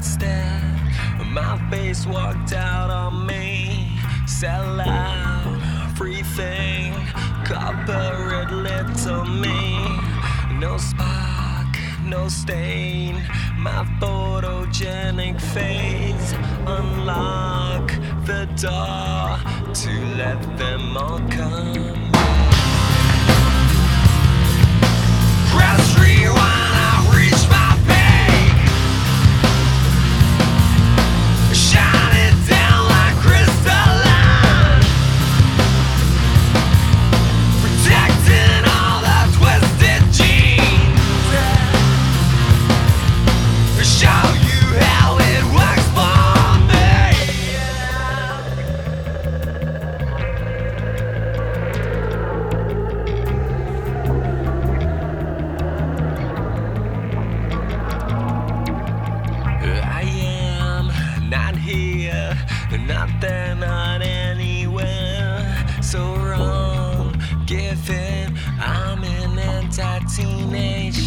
step. My face walked out on me. Sell out, everything. Copper it to me. No spark, no stain. My photogenic face. Unlock the door to let them all come. in. They're not there, not anywhere. So wrong, given I'm an anti teenage.